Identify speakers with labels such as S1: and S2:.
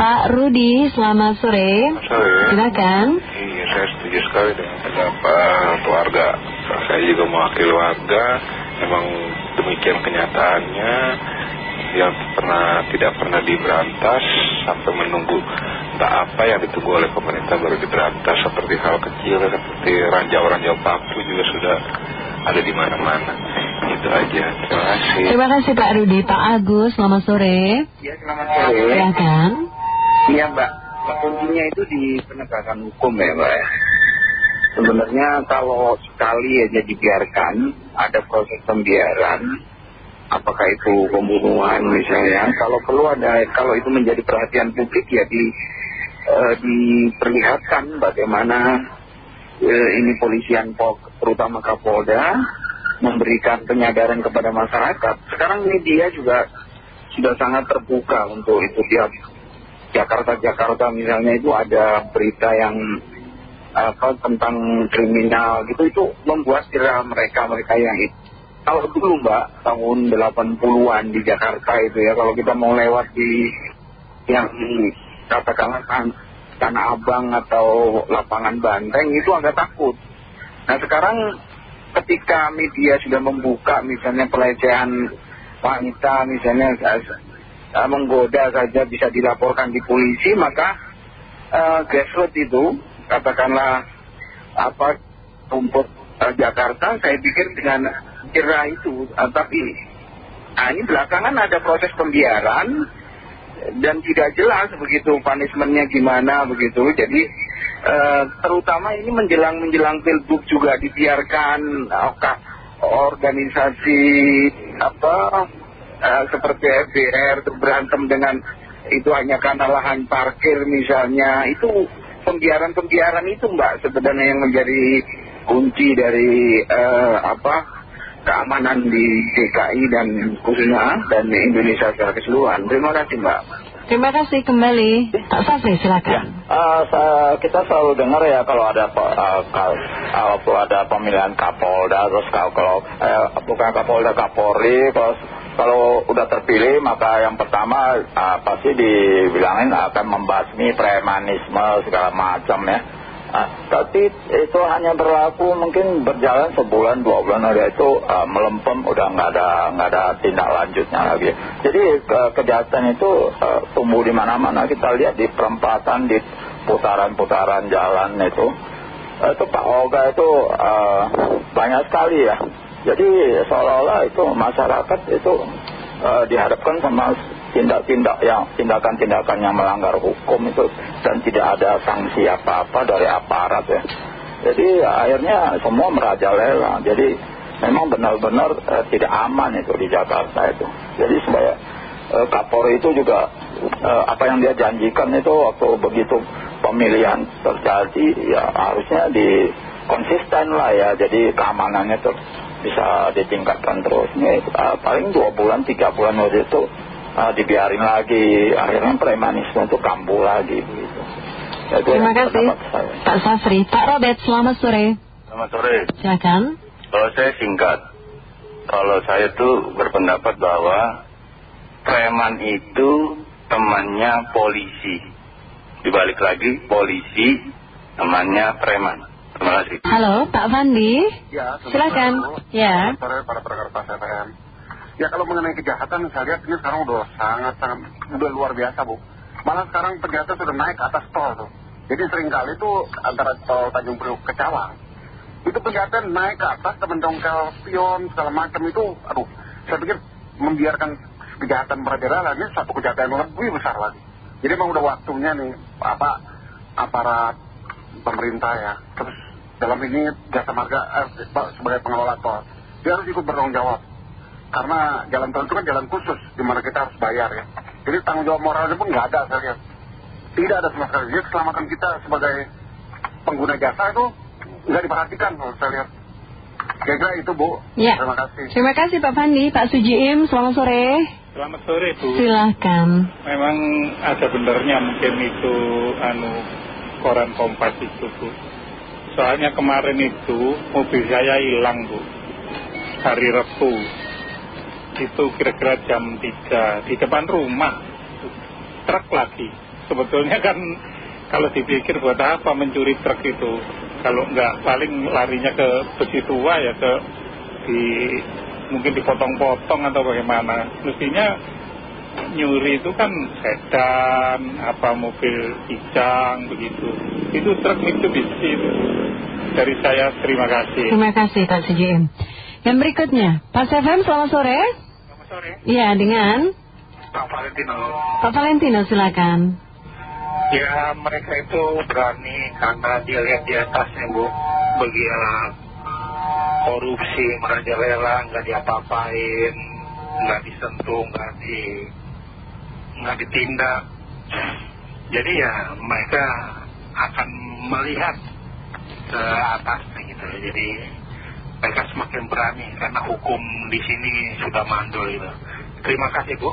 S1: Pak Rudi, selamat sore.
S2: Sore.
S1: Silakan.
S2: Iya, saya setuju sekali dengan pendapat warga. Saya juga mewakili warga. Memang demikian kenyataannya. Yang pernah tidak pernah diberantas sampai menunggu entah apa yang ditunggu oleh pemerintah baru diberantas seperti hal kecil seperti ranjau-ranjau paku juga sudah ada di mana-mana. Itu aja. Terima kasih.
S1: Terima kasih Pak Rudi. Pak Agus, selamat sore.
S3: Ya selamat sore.
S1: Silakan.
S3: Iya Mbak, kuncinya itu di penegakan hukum ya Mbak ya. Sebenarnya kalau sekali aja dibiarkan, ada proses pembiaran, apakah itu pembunuhan misalnya, kalau perlu ada, kalau itu menjadi perhatian publik ya di, eh, diperlihatkan bagaimana eh, ini polisian Pol- terutama Kapolda memberikan penyadaran kepada masyarakat. Sekarang media juga sudah sangat terbuka untuk itu dia Jakarta-Jakarta misalnya itu ada berita yang apa tentang kriminal gitu itu membuat kira mereka mereka yang itu kalau dulu mbak tahun 80-an di Jakarta itu ya kalau kita mau lewat di yang katakanlah Tan- Tanah Abang atau lapangan Banteng itu agak takut. Nah sekarang ketika media sudah membuka misalnya pelecehan wanita misalnya eh, menggoda saja bisa dilaporkan di polisi maka grassroots itu katakanlah apa rumput eh, Jakarta saya pikir dengan kira itu tapi nah ini belakangan ada proses pembiaran dan tidak jelas begitu punishmentnya gimana begitu. Jadi eh, terutama ini menjelang menjelang pilgub juga dibiarkan oka- organisasi apa seperti FBR terus berantem dengan itu hanya karena lahan parkir misalnya itu pembiaran-pembiaran itu mbak sebenarnya yang menjadi kunci dari eh, apa keamanan di DKI dan khususnya dan Indonesia secara keseluruhan terima kasih mbak
S1: Terima kasih kembali. Pak Safri, silakan.
S4: Eh, sa- kita selalu dengar ya kalau ada eh, kal- kalau ada pemilihan Kapolda terus kalau, kalau eh, bukan Kapolda Kapolri kalau kalau udah terpilih maka yang pertama eh, pasti dibilangin akan membasmi premanisme segala macam ya. Ah, tapi itu hanya berlaku mungkin berjalan sebulan dua bulan ada itu eh, melempem udah nggak ada nggak ada tindak lanjutnya lagi. Jadi ke- kejahatan itu tumbuh di mana-mana kita lihat di perempatan di putaran-putaran jalan itu itu Pak Oga itu banyak sekali ya. Jadi seolah-olah itu masyarakat itu eh, dihadapkan sama tindak-tindak yang tindakan-tindakan yang melanggar hukum itu dan tidak ada sanksi apa-apa dari aparat ya. Jadi akhirnya semua merajalela. Jadi memang benar-benar eh, tidak aman itu di Jakarta itu. Jadi supaya eh, Kapolri itu juga apa yang dia janjikan itu waktu begitu pemilihan terjadi ya harusnya di konsisten lah ya. Jadi keamanannya tuh bisa ditingkatkan terus. Ini eh, paling dua bulan tiga bulan waktu itu eh, dibiarin lagi akhirnya premanisme itu kambuh lagi begitu. Itu
S1: Terima
S4: yang
S1: kasih. Pak Safri. Pak Robert, selamat sore.
S2: Selamat sore.
S1: Silakan.
S2: Kalau saya singkat, kalau saya tuh berpendapat bahwa preman itu temannya polisi. Dibalik lagi, polisi temannya preman. Terima kasih.
S1: Halo, Pak Fandi.
S3: Ya,
S1: Silakan. Ya.
S3: Selamat sore para pendengar Pas FM. Ya kalau mengenai kejahatan saya lihat ini sekarang udah sangat sangat udah luar biasa bu. Malah sekarang kejahatan sudah naik ke atas tol tuh. Jadi sering kali itu antara tol Tanjung Priok ke Cawang. Itu kejahatan naik ke atas mendongkel spion segala macam itu. Aduh, saya pikir membiarkan kejahatan merajalela ini satu kejahatan yang lebih besar lagi. Jadi memang udah waktunya nih apa aparat pemerintah ya. Terus dalam ini jasa marga eh, sebagai pengelola tol dia harus ikut bertanggung jawab karena jalan tol itu kan jalan khusus di mana kita harus bayar ya jadi tanggung jawab moralnya pun nggak ada saya lihat tidak ada sama sekali jadi keselamatan kita sebagai pengguna jasa itu nggak diperhatikan kalau saya lihat kira-kira itu bu
S1: Ya.
S3: terima kasih
S1: Terima kasih Pak Fandi. Pak Sujiim, selamat sore.
S5: Selamat sore Bu.
S1: Silakan.
S5: Memang ada benernya mungkin itu anu koran kompas itu Bu. Soalnya kemarin itu mobil saya hilang Bu. Hari Rebu. Itu kira-kira jam 3 di depan rumah. Truk lagi. sebetulnya kan kalau dipikir buat apa mencuri truk itu kalau nggak paling larinya ke besi tua ya ke di mungkin dipotong-potong atau bagaimana mestinya nyuri itu kan sedan apa mobil kijang begitu itu truk Mitsubishi itu dari saya terima kasih.
S1: Terima kasih Pak CJM. Yang berikutnya, Pak Sefem selamat sore.
S5: selamat sore.
S1: Iya, dengan?
S5: Pak Valentino.
S1: Pak Valentino silakan.
S5: Ya mereka itu berani karena dia lihat di atasnya bu. Bagian korupsi merajalela nggak diapa-apain nggak disentuh nggak di nggak ditindak. Jadi ya mereka akan melihat ke atasnya gitu. Jadi mereka semakin berani karena hukum di sini sudah mandul gitu. Terima kasih bu